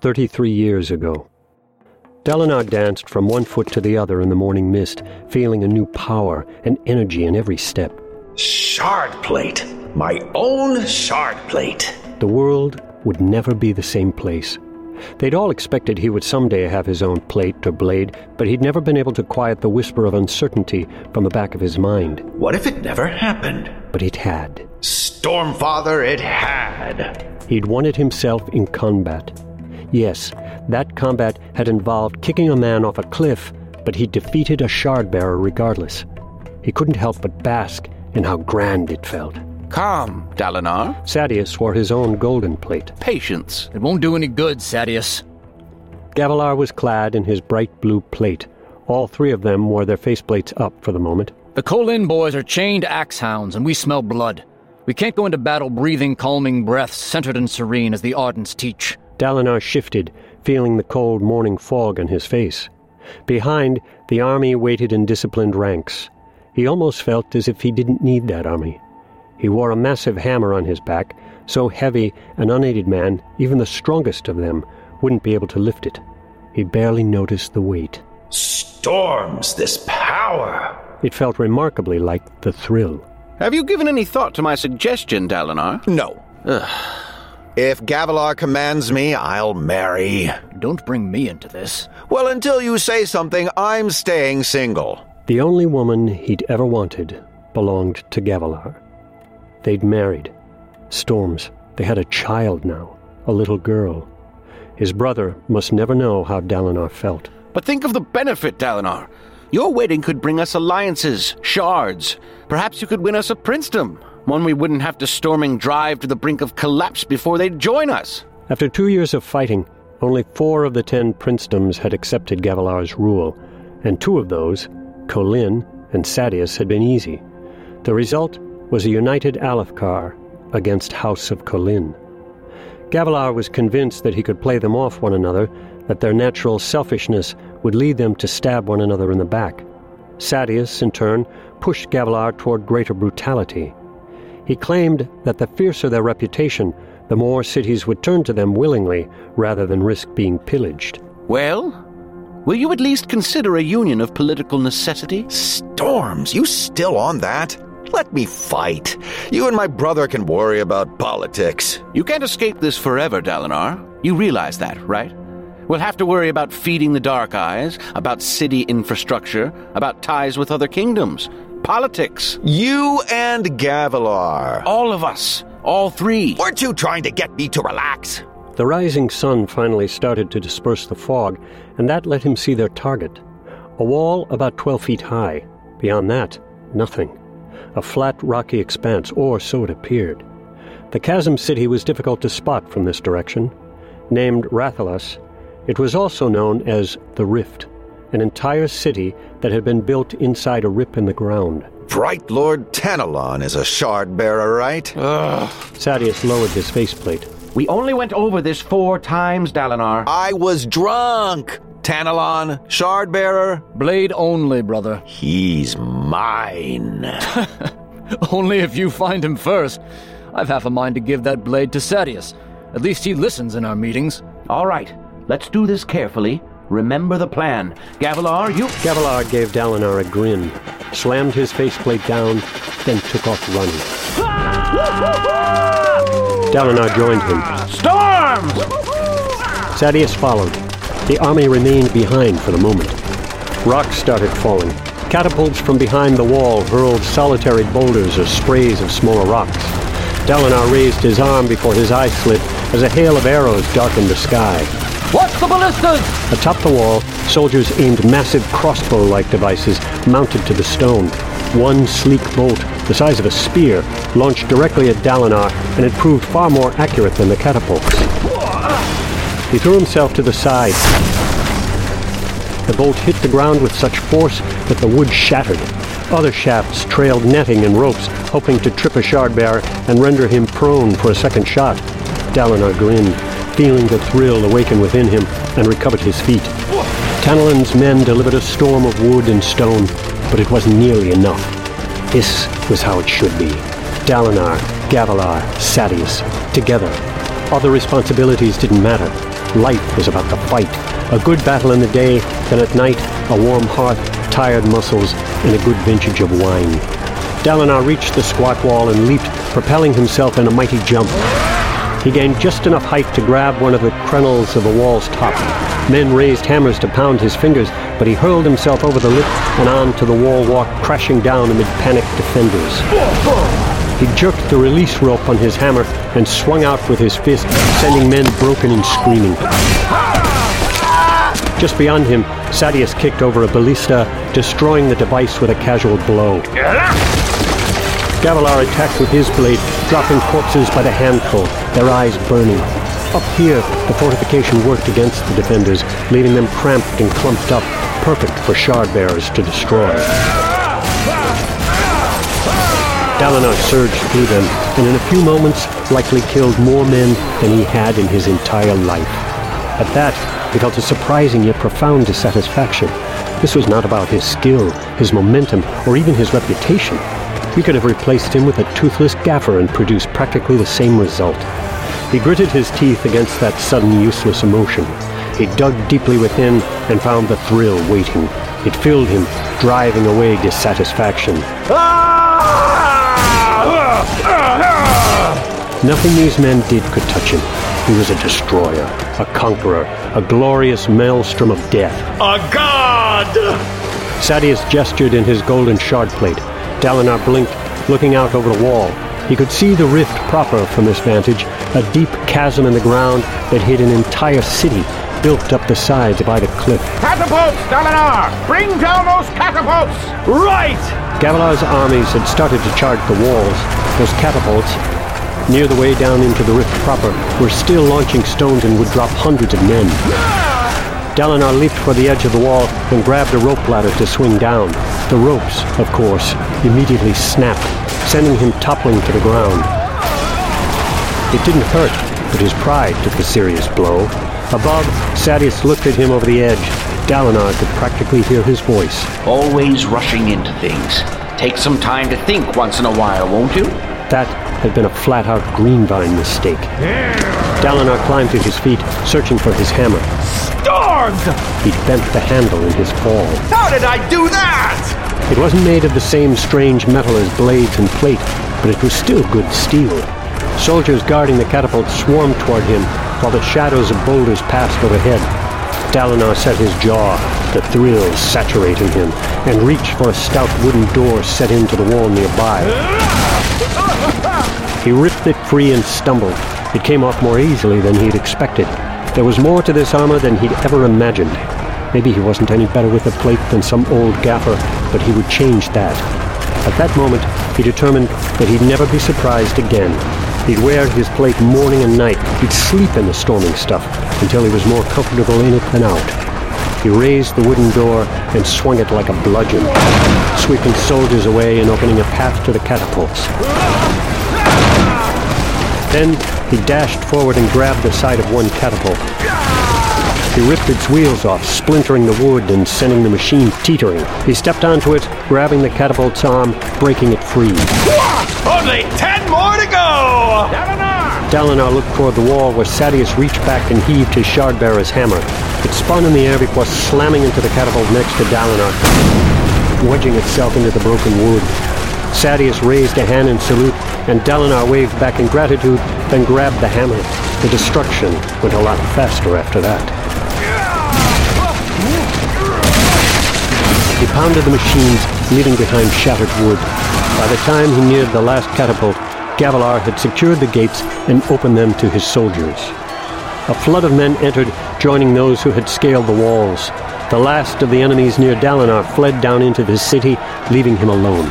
33 years ago. Dalinar danced from one foot to the other in the morning mist, feeling a new power and energy in every step. Shard plate! My own shard plate! The world would never be the same place. They'd all expected he would someday have his own plate or blade, but he'd never been able to quiet the whisper of uncertainty from the back of his mind. What if it never happened? But it had. Stormfather, it had. He'd won it himself in combat. Yes, that combat had involved kicking a man off a cliff, but he defeated a shard bearer regardless. He couldn't help but bask in how grand it felt. Calm, Dalinar. Sadeas wore his own golden plate. Patience. It won't do any good, Sadeas. Gavilar was clad in his bright blue plate. All three of them wore their faceplates up for the moment. The Kholin boys are chained axe hounds, and we smell blood. We can't go into battle breathing calming breaths, centered and serene as the Ardents teach. Dalinar shifted, feeling the cold morning fog on his face. Behind, the army waited in disciplined ranks. He almost felt as if he didn't need that army. He wore a massive hammer on his back, so heavy an unaided man, even the strongest of them, wouldn't be able to lift it. He barely noticed the weight. Storms, this power! It felt remarkably like the thrill. Have you given any thought to my suggestion, Dalinar? No. If Gavilar commands me, I'll marry. Don't bring me into this. Well, until you say something, I'm staying single. The only woman he'd ever wanted belonged to Gavilar. They'd married. Storms. They had a child now, a little girl. His brother must never know how Dalinar felt. But think of the benefit, Dalinar. Your wedding could bring us alliances, shards. Perhaps you could win us a princedom, one we wouldn't have to storming drive to the brink of collapse before they'd join us. After two years of fighting, only four of the ten princedoms had accepted Gavilar's rule, and two of those, Kholin and Sadeas, had been easy. The result was a united Alethkar against House of Kholin. Gavilar was convinced that he could play them off one another, that their natural selfishness would lead them to stab one another in the back. Sadeas, in turn, pushed Gavilar toward greater brutality. He claimed that the fiercer their reputation, the more cities would turn to them willingly rather than risk being pillaged. Well, will you at least consider a union of political necessity? Storms, you still on that? Let me fight. You and my brother can worry about politics. You can't escape this forever, Dalinar. You realize that, right? We'll have to worry about feeding the Dark Eyes, about city infrastructure, about ties with other kingdoms, politics. You and Gavilar. All of us. All three. Weren't you trying to get me to relax? The rising sun finally started to disperse the fog, and that let him see their target. A wall about 12 feet high. Beyond that, nothing. A flat, rocky expanse, or so it appeared. The chasm city was difficult to spot from this direction. Named Rathalas, it was also known as the Rift, an entire city that had been built inside a rip in the ground. Bright Lord Tanalan is a shard bearer, right? Ugh. Sadeas lowered his faceplate. We only went over this four times, Dalinar. I was drunk! Tanalan, shard bearer, Blade only, brother. he's mine. Only if you find him first. I've half a mind to give that blade to Sadeas. At least he listens in our meetings. All right, let's do this carefully. Remember the plan. Gavilar, you. Gavilar gave Dalinar a grin, slammed his faceplate down, then took off running. Dalinar joined him. Storms! Sadeas followed. The army remained behind for the moment. Rocks started falling. Catapults from behind the wall hurled solitary boulders or sprays of smaller rocks. Dalinar raised his arm before his eyes slit as a hail of arrows darkened the sky. Watch the ballistas! Atop the wall, soldiers aimed massive crossbow-like devices mounted to the stone. One sleek bolt, the size of a spear, launched directly at Dalinar, and it proved far more accurate than the catapults. He threw himself to the side. The bolt hit the ground with such force that the wood shattered. Other shafts trailed netting and ropes, hoping to trip a shard bearer and render him prone for a second shot. Dalinar grinned, feeling the thrill awaken within him, and recovered his feet. Tanalan's men delivered a storm of wood and stone, but it wasn't nearly enough. This was how it should be. Dalinar, Gavilar, Sadeas, together. Other responsibilities didn't matter. life was about the fight. A good battle in the day, then at night, a warm hearth, tired muscles, and a good vintage of wine. Dalinar reached the squat wall and leaped, propelling himself in a mighty jump. He gained just enough height to grab one of the crenels of the wall's top. Men raised hammers to pound his fingers, but he hurled himself over the lip and on to the wall walk, crashing down amid panicked defenders. He jerked the release rope on his hammer and swung out with his fist, sending men broken and screaming. Just beyond him, Sadeas kicked over a ballista, destroying the device with a casual blow. Gavilar attacked with his blade, dropping corpses by the handful, their eyes burning. Up here, the fortification worked against the defenders, leaving them cramped and clumped up, perfect for shard bearers to destroy. Dalinar surged through them, and in a few moments likely killed more men than he had in his entire life. At that, he felt a surprising yet profound dissatisfaction. This was not about his skill, his momentum, or even his reputation. We could have replaced him with a toothless gaffer and produced practically the same result. He gritted his teeth against that sudden useless emotion. He dug deeply within and found the thrill waiting. It filled him, driving away dissatisfaction. Nothing these men did could touch him. He was a destroyer, a conqueror, a glorious maelstrom of death. A god! Sadeas gestured in his golden shard plate. Dalinar blinked, looking out over the wall. He could see the rift proper from this vantage, a deep chasm in the ground that hid an entire city built up the sides by the cliff. Catapults, Dalinar! Bring down those catapults! Right! Gavilar's armies had started to charge the walls. Those catapults, near the way down into the rift proper, were still launching stones and would drop hundreds of men. Dalinar leaped for the edge of the wall and grabbed a rope ladder to swing down. The ropes, of course, immediately snapped, sending him toppling to the ground. It didn't hurt, but his pride took a serious blow. Above, Sadeas looked at him over the edge. Dalinar could practically hear his voice. Always rushing into things. Take some time to think once in a while, won't you? That had been a flat-out greenvine mistake. Dalinar climbed to his feet, searching for his hammer. Starved! He bent the handle in his fall. How did I do that? It wasn't made of the same strange metal as blades and plate, but it was still good steel. Soldiers guarding the catapult swarmed toward him, while the shadows of boulders passed overhead. Dalinar set his jaw, the thrill saturating him, and reached for a stout wooden door set into the wall nearby. He ripped it free and stumbled. It came off more easily than he'd expected. There was more to this armor than he'd ever imagined. Maybe he wasn't any better with the plate than some old gaffer, but he would change that. At that moment, he determined that he'd never be surprised again. He'd wear his plate morning and night. He'd sleep in the storming stuff until he was more comfortable in it than out. He raised the wooden door and swung it like a bludgeon, sweeping soldiers away and opening a path to the catapults. Then he dashed forward and grabbed the side of one catapult. He ripped its wheels off, splintering the wood and sending the machine teetering. He stepped onto it, grabbing the catapult's arm, breaking it free. Only ten! Dalinar! Looked toward the wall where Sadeas reached back and heaved his shard-bearer's hammer. It spun in the air before slamming into the catapult next to Dalinar, wedging itself into the broken wood. Sadeas raised a hand in salute, and Dalinar waved back in gratitude, then grabbed the hammer. The destruction went a lot faster after that. He pounded the machines, leaving behind shattered wood. By the time he neared the last catapult, Gavilar had secured the gates and opened them to his soldiers. A flood of men entered, joining those who had scaled the walls. The last of the enemies near Dalinar fled down into the city, leaving him alone.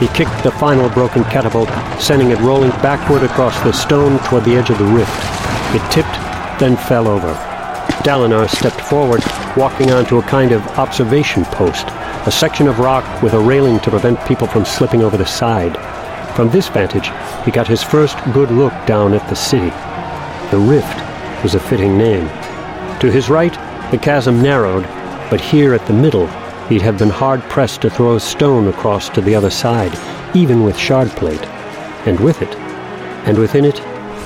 He kicked the final broken catapult, sending it rolling backward across the stone toward the edge of the rift. It tipped, then fell over. Dalinar stepped forward, walking onto a kind of observation post, a section of rock with a railing to prevent people from slipping over the side. From this vantage, he got his first good look down at the city. The Rift was a fitting name. To his right, the chasm narrowed, but here at the middle, he'd have been hard-pressed to throw a stone across to the other side, even with shard plate. And with it, and within it,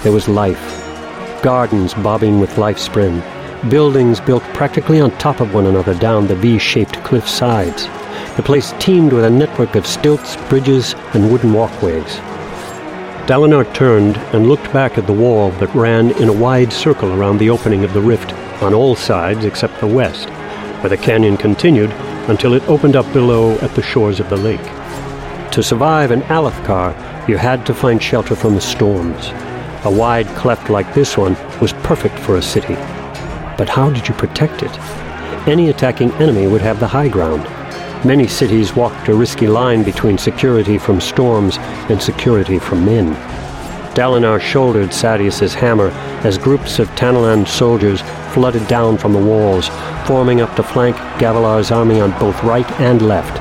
there was life. gardens bobbing with lifespren, buildings built practically on top of one another down the V-shaped cliff sides. The place teemed with a network of stilts, bridges, and wooden walkways. Dalinar turned and looked back at the wall that ran in a wide circle around the opening of the rift, on all sides except the west, where the canyon continued until it opened up below at the shores of the lake. To survive in Alethkar, you had to find shelter from the storms. A wide cleft like this one was perfect for a city. But how did you protect it? Any attacking enemy would have the high ground. Many cities walked a risky line between security from storms and security from men. Dalinar shouldered Sadeas's hammer as groups of Tanalan soldiers flooded down from the walls, forming up to flank Gavilar's army on both right and left.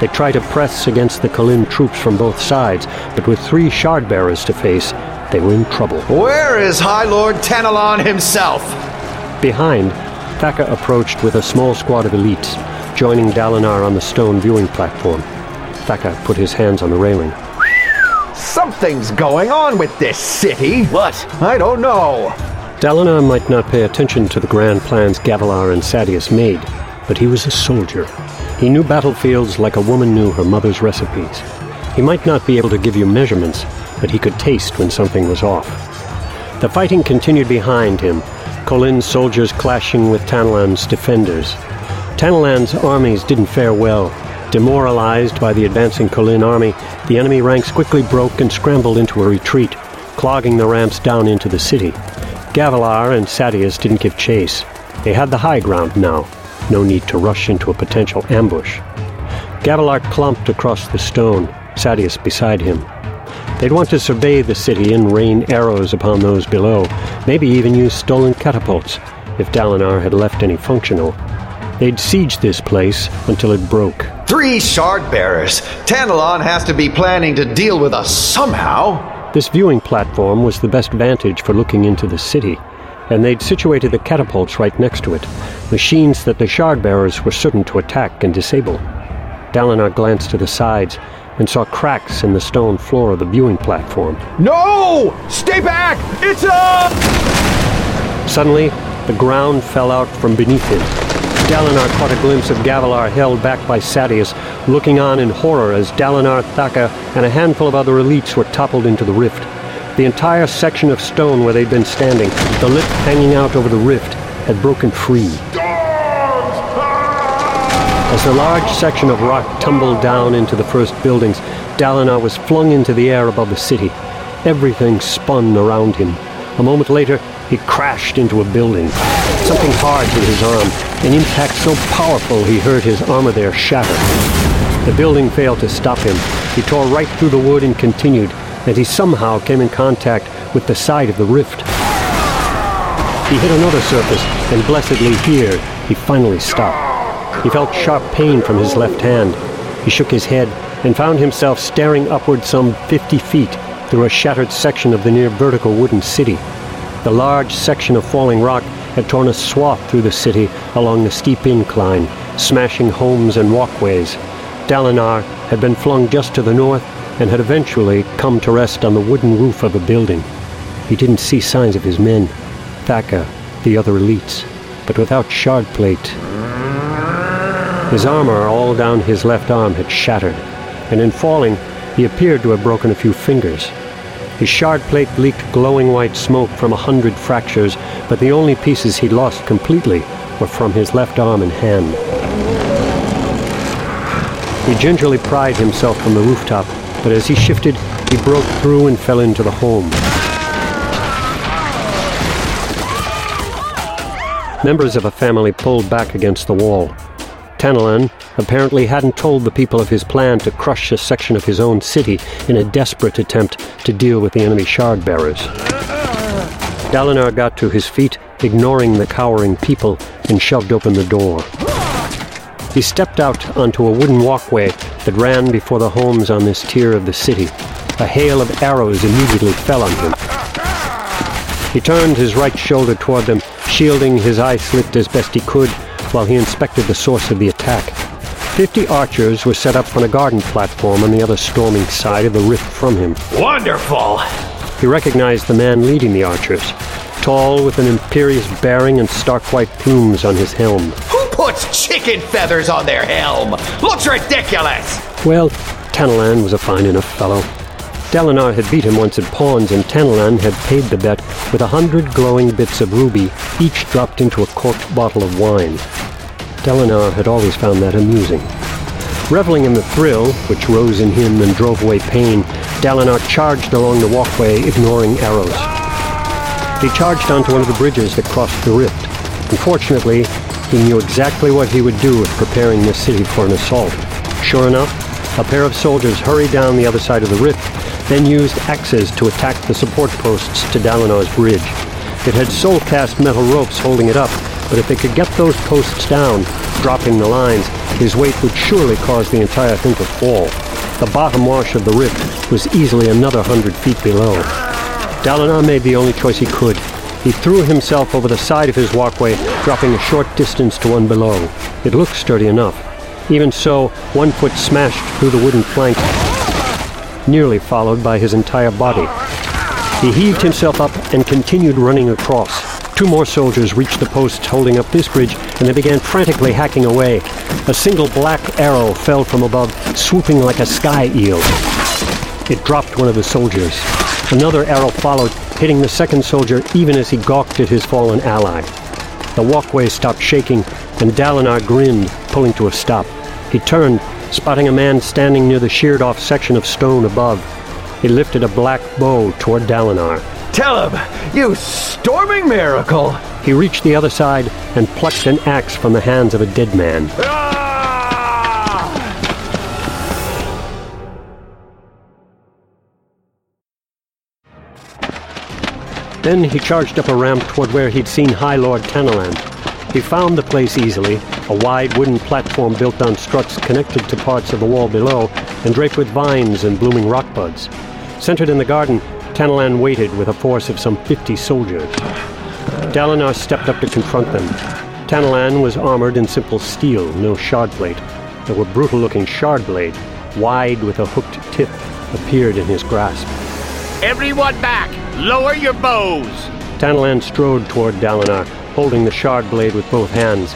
They tried to press against the Kholin troops from both sides, but with three shard bearers to face, they were in trouble. Where is High Lord Tanalan himself? Behind, Thaka approached with a small squad of elites, joining Dalinar on the stone viewing platform. Thaka put his hands on the railing. Something's going on with this city. What? I don't know. Dalinar might not pay attention to the grand plans Gavilar and Sadeas made, but he was a soldier. He knew battlefields like a woman knew her mother's recipes. He might not be able to give you measurements, but he could taste when something was off. The fighting continued behind him, Kholin's soldiers clashing with Tanalan's defenders. Tanalan's armies didn't fare well. Demoralized by the advancing Kholin army, the enemy ranks quickly broke and scrambled into a retreat, clogging the ramps down into the city. Gavilar and Sadeas didn't give chase. They had the high ground now. No need to rush into a potential ambush. Gavilar clumped across the stone, Sadeas beside him. They'd want to survey the city and rain arrows upon those below, maybe even use stolen catapults, if Dalinar had left any functional. They'd siege this place until it broke. Three shard bearers. Tanalan has to be planning to deal with us somehow. This viewing platform was the best vantage for looking into the city, and they'd situated the catapults right next to it, machines that the shard bearers were certain to attack and disable. Dalinar glanced to the sides and saw cracks in the stone floor of the viewing platform. No! Stay back! It's up! Suddenly, the ground fell out from beneath him. Dalinar caught a glimpse of Gavilar held back by Sadeas, looking on in horror as Dalinar, Thaka, and a handful of other elites were toppled into the rift. The entire section of stone where they'd been standing, the lip hanging out over the rift, had broken free. As the large section of rock tumbled down into the first buildings, Dalinar was flung into the air above the city. Everything spun around him. A moment later, he crashed into a building. Something hard hit his arm, an impact so powerful he heard his armor there shatter. The building failed to stop him. He tore right through the wood and continued, and he somehow came in contact with the side of the rift. He hit another surface, and blessedly here, he finally stopped. He felt sharp pain from his left hand. He shook his head and found himself staring upward some 50 feet through a shattered section of the near vertical wooden city. The large section of falling rock had torn a swath through the city along the steep incline, smashing homes and walkways. Dalinar had been flung just to the north and had eventually come to rest on the wooden roof of a building. He didn't see signs of his men, Thaka, the other elites, but without shard plate, his armor all down his left arm had shattered, and in falling, he appeared to have broken a few fingers. His shard plate leaked glowing white smoke from a hundred fractures, but the only pieces he'd lost completely were from his left arm and hand. He gingerly pried himself from the rooftop, but as he shifted, he broke through and fell into the home. Members of a family pulled back against the wall. Tanalan apparently hadn't told the people of his plan to crush a section of his own city in a desperate attempt to deal with the enemy shard bearers. Dalinar got to his feet, ignoring the cowering people, and shoved open the door. He stepped out onto a wooden walkway that ran before the homes on this tier of the city. A hail of arrows immediately fell on him. He turned his right shoulder toward them, shielding his eye slit as best he could while he inspected the source of the attack. Fifty archers were set up on a garden platform on the other storming side of the rift from him. Wonderful! He recognized the man leading the archers. tall with an imperious bearing and stark white plumes on his helm. Who puts chicken feathers on their helm? Looks ridiculous! Well, Tanalan was a fine enough fellow. Dalinar had beat him once at pawns, and Tanalan had paid the bet with a hundred glowing bits of ruby, each dropped into a corked bottle of wine. Dalinar had always found that amusing. Reveling in the thrill, which rose in him and drove away pain, Dalinar charged along the walkway, ignoring arrows. He charged onto one of the bridges that crossed the rift. Unfortunately, he knew exactly what he would do if preparing the city for an assault. Sure enough, a pair of soldiers hurried down the other side of the rift, then used axes to attack the support posts to Dalinar's bridge. It had soul-cast metal ropes holding it up, but if they could get those posts down, dropping the lines, his weight would surely cause the entire thing to fall. The bottom wash of the rift was easily another hundred feet below. Dalinar made the only choice he could. He threw himself over the side of his walkway, dropping a short distance to one below. It looked sturdy enough. Even so, one foot smashed through the wooden plank, nearly followed by his entire body. He heaved himself up and continued running across. Two more soldiers reached the posts holding up this bridge, and they began frantically hacking away. A single black arrow fell from above, swooping like a sky eel. It dropped one of the soldiers. Another arrow followed, hitting the second soldier even as he gawked at his fallen ally. The walkway stopped shaking, and Dalinar grinned, pulling to a stop. He turned, spotting a man standing near the sheared off section of stone above. He lifted a black bow toward Dalinar. Teleb, you storming miracle! He reached the other side and plucked an axe from the hands of a dead man. Then he charged up a ramp toward where he'd seen High Lord Tanalan. He found the place easily, a wide wooden platform built on struts connected to parts of the wall below and draped with vines and blooming rock buds. Centered in the garden, Tanalan waited with a force of some fifty soldiers. Dalinar stepped up to confront them. Tanalan was armored in simple steel, no shard plate. There were brutal-looking shard blades, wide with a hooked tip, appeared in his grasp. Everyone back! Lower your bows! Tanalan strode toward Dalinar, holding the shard blade with both hands.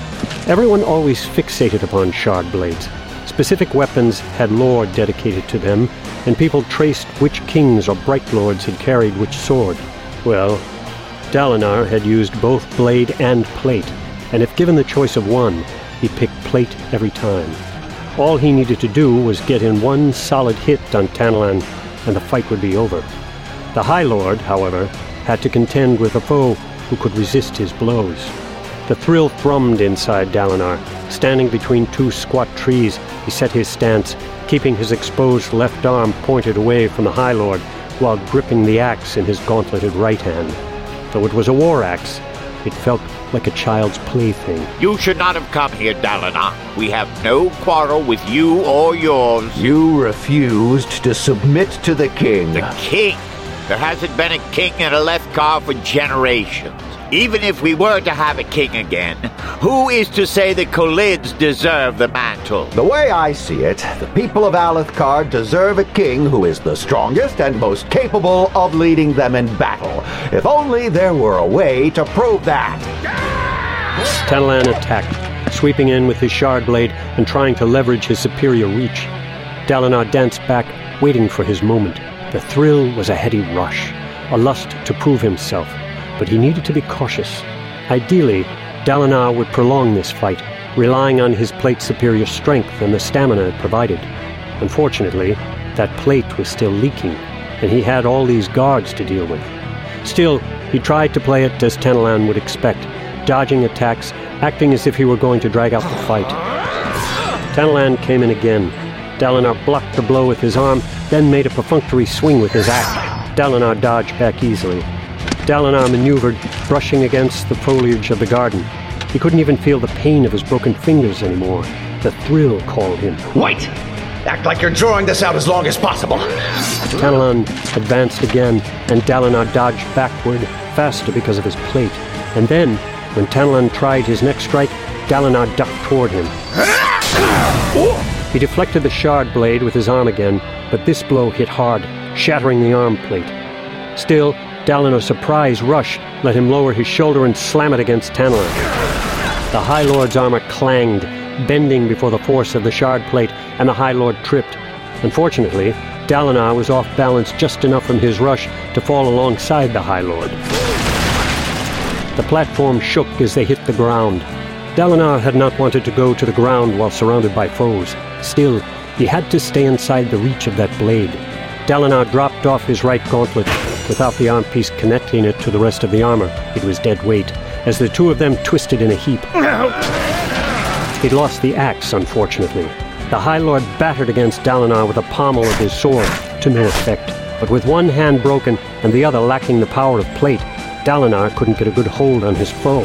Everyone always fixated upon shard blades. Specific weapons had lore dedicated to them, and people traced which kings or bright lords had carried which sword. Well, Dalinar had used both blade and plate, and if given the choice of one, he picked plate every time. All he needed to do was get in one solid hit on Tanalan, and the fight would be over. The High Lord, however, had to contend with a foe who could resist his blows. The thrill thrummed inside Dalinar. Standing between two squat trees, he set his stance, keeping his exposed left arm pointed away from the High Lord while gripping the axe in his gauntleted right hand. Though it was a war axe, it felt like a child's plaything. You should not have come here, Dalinar. We have no quarrel with you or yours. You refused to submit to the king. The king? There hasn't been a king in Alethkar for generations. Even if we were to have a king again, who is to say the Kholins deserve the mantle? The way I see it, the people of Alethkar deserve a king who is the strongest and most capable of leading them in battle. If only there were a way to prove that. Tanalan attacked, sweeping in with his shard blade and trying to leverage his superior reach. Dalinar danced back, waiting for his moment. The thrill was a heady rush, a lust to prove himself, but he needed to be cautious. Ideally, Dalinar would prolong this fight, relying on his plate's superior strength and the stamina it provided. Unfortunately, that plate was still leaking, and he had all these guards to deal with. Still, he tried to play it as Tanalan would expect, dodging attacks, acting as if he were going to drag out the fight. Tanalan came in again. Dalinar blocked the blow with his arm, then made a perfunctory swing with his axe. Dalinar dodged back easily. Dalinar maneuvered, brushing against the foliage of the garden. He couldn't even feel the pain of his broken fingers anymore. The thrill called him. Wait! Act like you're drawing this out as long as possible. Tanalan advanced again, and Dalinar dodged backward, faster because of his plate. And then, when Tanalan tried his next strike, Dalinar ducked toward him. He deflected the shard blade with his arm again, but this blow hit hard, shattering the arm plate. Still, Dalinar's surprise rush let him lower his shoulder and slam it against Tanalan. The High Lord's armor clanged, bending before the force of the shard plate, and the High Lord tripped. Unfortunately, Dalinar was off balance just enough from his rush to fall alongside the High Lord. The platform shook as they hit the ground. Dalinar had not wanted to go to the ground while surrounded by foes. Still, he had to stay inside the reach of that blade. Dalinar dropped off his right gauntlet. Without the arm piece connecting it to the rest of the armor, it was dead weight, as the two of them twisted in a heap. He'd lost the axe, unfortunately. The High Lord battered against Dalinar with the pommel of his sword, to no effect. But with one hand broken and the other lacking the power of plate, Dalinar couldn't get a good hold on his foe.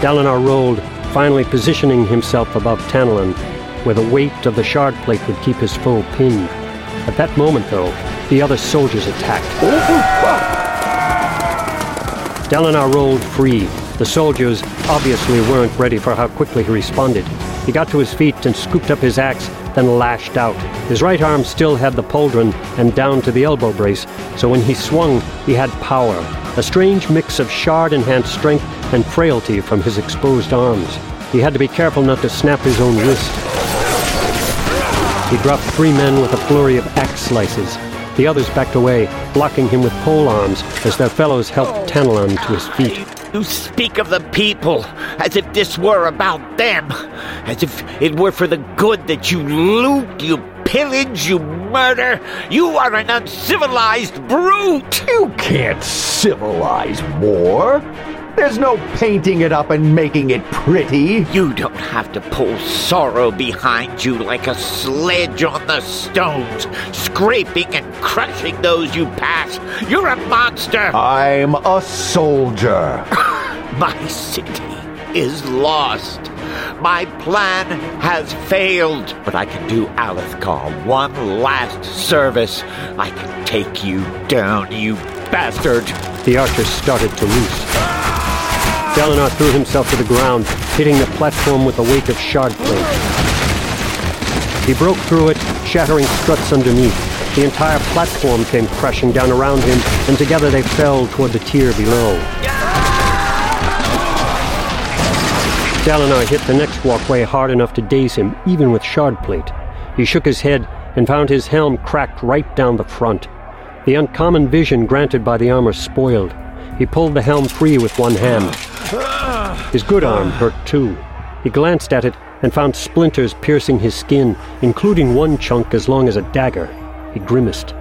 Dalinar rolled, finally positioning himself above Tanalan, where the weight of the shard plate would keep his foe pinned. At that moment, though, the other soldiers attacked. Dalinar rolled free. The soldiers obviously weren't ready for how quickly he responded. He got to his feet and scooped up his axe, then lashed out. His right arm still had the pauldron and down to the elbow brace, so when he swung, he had power. A strange mix of shard-enhanced strength and frailty from his exposed arms. He had to be careful not to snap his own wrist. He dropped three men with a flurry of axe slices. The others backed away, blocking him with pole arms as their fellows helped Tanalan to his feet. You speak of the people as if this were about them, as if it were for the good that you loot, you pillage, you murder. You are an uncivilized brute. You can't civilize war. There's no painting it up and making it pretty. You don't have to pull sorrow behind you like a sledge on the stones, scraping and crushing those you pass. You're a monster. I'm a soldier. My city is lost. My plan has failed, but I can do Alethkar one last service. I can take you down, you bastard. The archer started to loose. Dalinar threw himself to the ground, hitting the platform with a weight of shard plate. He broke through it, shattering struts underneath. The entire platform came crashing down around him, and together they fell toward the tier below. Dalinar hit the next walkway hard enough to daze him, even with shard plate. He shook his head and found his helm cracked right down the front. The uncommon vision granted by the armor spoiled. He pulled the helm free with one hand. His good arm hurt too. He glanced at it and found splinters piercing his skin, including one chunk as long as a dagger. He grimaced.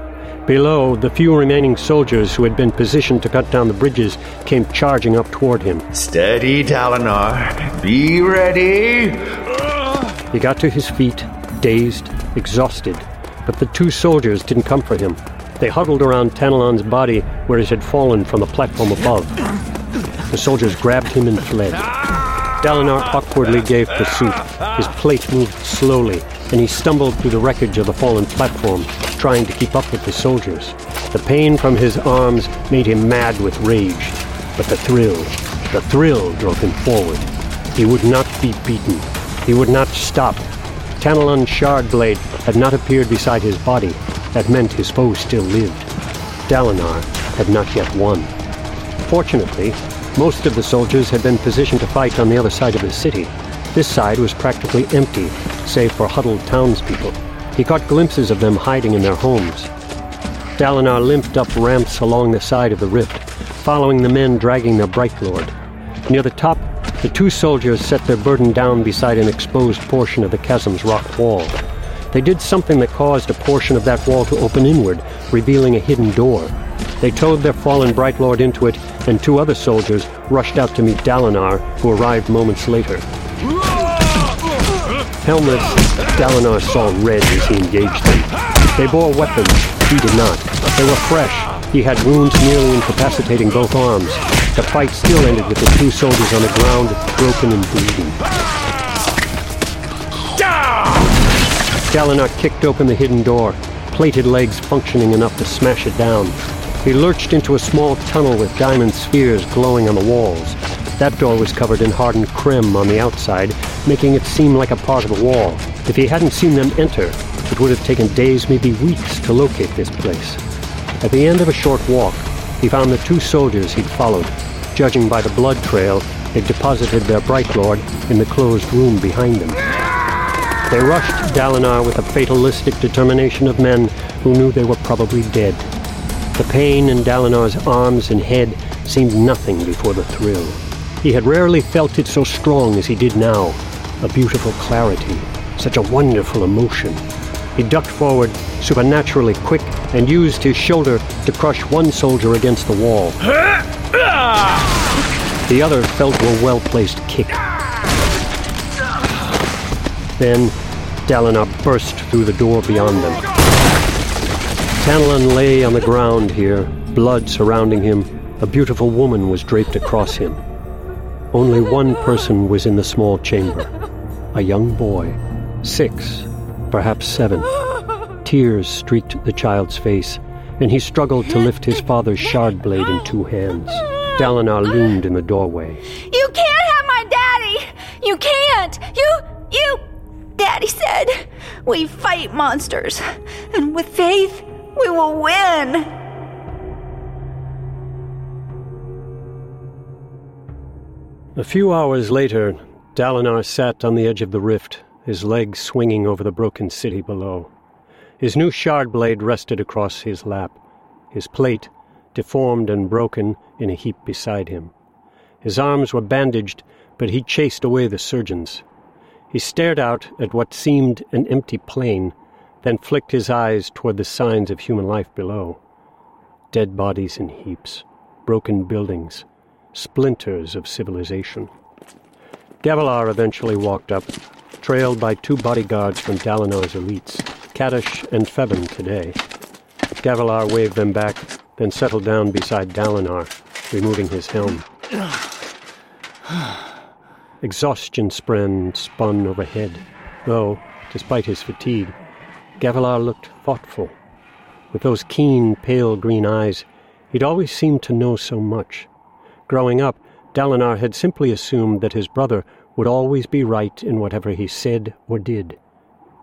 Below, the few remaining soldiers who had been positioned to cut down the bridges came charging up toward him. Steady, Dalinar. Be ready. He got to his feet, dazed, exhausted, but the two soldiers didn't come for him. They huddled around Tanalan's body where it had fallen from the platform above. The soldiers grabbed him and fled. Dalinar awkwardly gave pursuit. His plate moved slowly, and he stumbled through the wreckage of the fallen platform, trying to keep up with the soldiers. The pain from his arms made him mad with rage. But the thrill, the thrill drove him forward. He would not be beaten. He would not stop. Tanalan's shard blade had not appeared beside his body. That meant his foe still lived. Dalinar had not yet won. Fortunately, most of the soldiers had been positioned to fight on the other side of the city. This side was practically empty, save for huddled townspeople. He caught glimpses of them hiding in their homes. Dalinar limped up ramps along the side of the rift, following the men dragging their Bright Lord. Near the top, the two soldiers set their burden down beside an exposed portion of the chasm's rock wall. They did something that caused a portion of that wall to open inward, revealing a hidden door. They towed their fallen Bright Lord into it, and two other soldiers rushed out to meet Dalinar, who arrived moments later. Helmless, Dalinar saw red as he engaged them. They bore weapons, he did not. They were fresh. He had wounds nearly incapacitating both arms. The fight still ended with the two soldiers on the ground, broken and bleeding. Dalinar kicked open the hidden door, plated legs functioning enough to smash it down. He lurched into a small tunnel with diamond spheres glowing on the walls. That door was covered in hardened crem on the outside, making it seem like a part of the wall. If he hadn't seen them enter, it would have taken days, maybe weeks, to locate this place. At the end of a short walk, he found the two soldiers he'd followed. Judging by the blood trail, they'd deposited their Bright Lord in the closed room behind them. They rushed Dalinar with the fatalistic determination of men who knew they were probably dead. The pain in Dalinar's arms and head seemed nothing before the thrill. He had rarely felt it so strong as he did now. A beautiful clarity, such a wonderful emotion. He ducked forward, supernaturally quick, and used his shoulder to crush one soldier against the wall. The other fell to a well-placed kick. Then Dalinar burst through the door beyond them. Tanalan lay on the ground here, blood surrounding him. A beautiful woman was draped across him. Only one person was in the small chamber. A young boy. Six, perhaps seven. Tears streaked the child's face, and he struggled to lift his father's shard blade in two hands. Dalinar loomed in the doorway. You we fight monsters, and with faith, we will win! A few hours later, Dalinar sat on the edge of the rift, his legs swinging over the broken city below. His new shard blade rested across his lap, his plate, deformed and broken, in a heap beside him. His arms were bandaged, but he chased away the surgeons. He stared out at what seemed an empty plain, then flicked his eyes toward the signs of human life below. Dead bodies in heaps, broken buildings, splinters of civilization. Gavilar eventually walked up, trailed by two bodyguards from Dalinar's elites, Kadash and Febin today. Gavilar waved them back, then settled down beside Dalinar, removing his helm. Exhaustion spren spun overhead, though, despite his fatigue, Gavilar looked thoughtful. With those keen, pale green eyes, he'd always seemed to know so much. Growing up, Dalinar had simply assumed that his brother would always be right in whatever he said or did.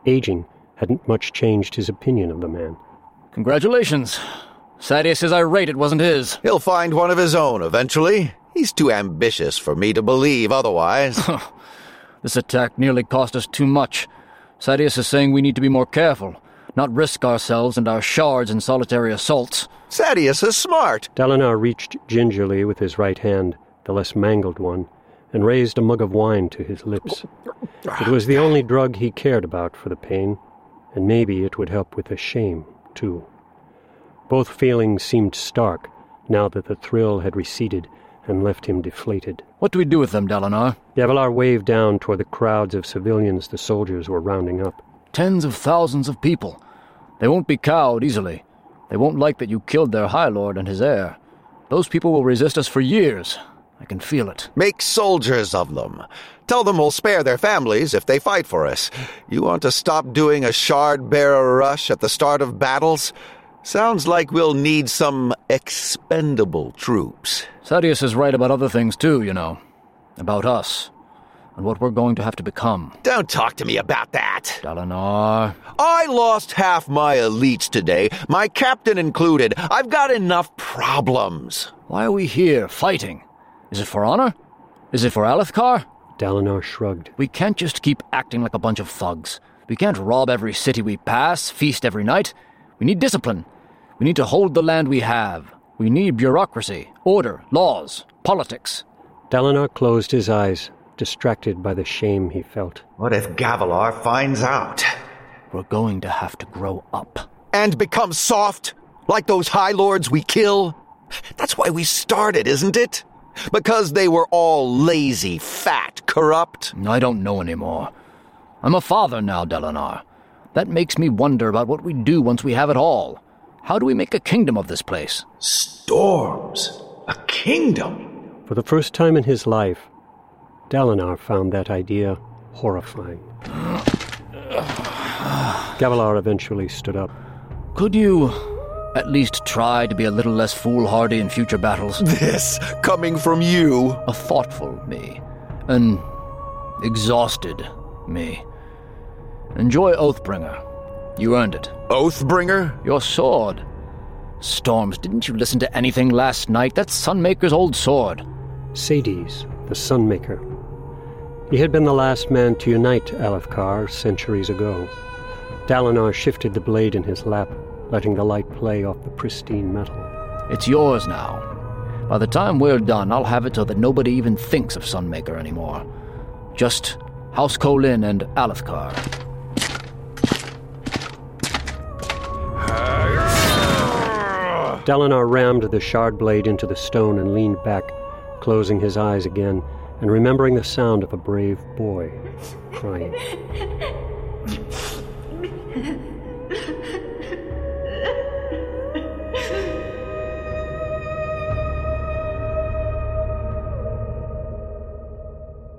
Aging hadn't much changed his opinion of the man. Congratulations. Sadeas is irate it wasn't his. He'll find one of his own eventually. He's too ambitious for me to believe otherwise. This attack nearly cost us too much. Sadeas is saying we need to be more careful, not risk ourselves and our shards in solitary assaults. Sadeas is smart. Dalinar reached gingerly with his right hand, the less mangled one, and raised a mug of wine to his lips. It was the only drug he cared about for the pain, and maybe it would help with the shame, too. Both feelings seemed stark now that the thrill had receded and left him deflated. What do we do with them, Dalinar? Gavilar waved down toward the crowds of civilians the soldiers were rounding up. Tens of thousands of people. They won't be cowed easily. They won't like that you killed their High Lord and his heir. Those people will resist us for years. I can feel it. Make soldiers of them. Tell them we'll spare their families if they fight for us. You want to stop doing a shard bearer rush at the start of battles? Sounds like we'll need some expendable troops. Sadeas is right about other things too, you know. About us. And what we're going to have to become. Don't talk to me about that. Dalinar. I lost half my elites today, my captain included. I've got enough problems. Why are we here, fighting? Is it for honor? Is it for Alethkar? Dalinar shrugged. We can't just keep acting like a bunch of thugs. We can't rob every city we pass, feast every night. We need discipline. We need to hold the land we have. We need bureaucracy, order, laws, politics. Dalinar closed his eyes, distracted by the shame he felt. What if Gavilar finds out? We're going to have to grow up. And become soft? Like those High Lords we kill? That's why we started, isn't it? Because they were all lazy, fat, corrupt? I don't know anymore. I'm a father now, Dalinar. That makes me wonder about what we do once we have it all. How do we make a kingdom of this place? Storms? A kingdom? For the first time in his life, Dalinar found that idea horrifying. Gavilar eventually stood up. Could you at least try to be a little less foolhardy in future battles? This coming from you? A thoughtful me. An exhausted me. Enjoy Oathbringer. You earned it. Oathbringer? Your sword. Storms, didn't you listen to anything last night? That's Sunmaker's old sword. Sadees, the Sunmaker. He had been the last man to unite Alethkar centuries ago. Dalinar shifted the blade in his lap, letting the light play off the pristine metal. It's yours now. By the time we're done, I'll have it so that nobody even thinks of Sunmaker anymore. Just House Kholin and Alethkar. Dalinar rammed the shard blade into the stone and leaned back, closing his eyes again and remembering the sound of a brave boy crying.